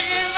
Wonderland.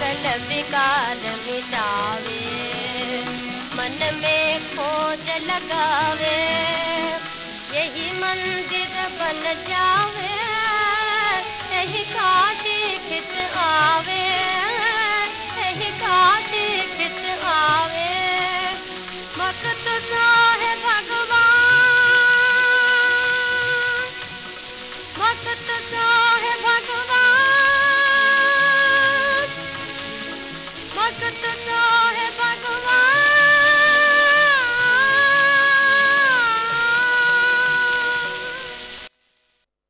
सकल विकार मिटावे मन में खोज लगावे यही मंदिर बन जावे यही काशी खित आवे यही काशी खित आवे मत तुझा है भगवान मत तुझा सकता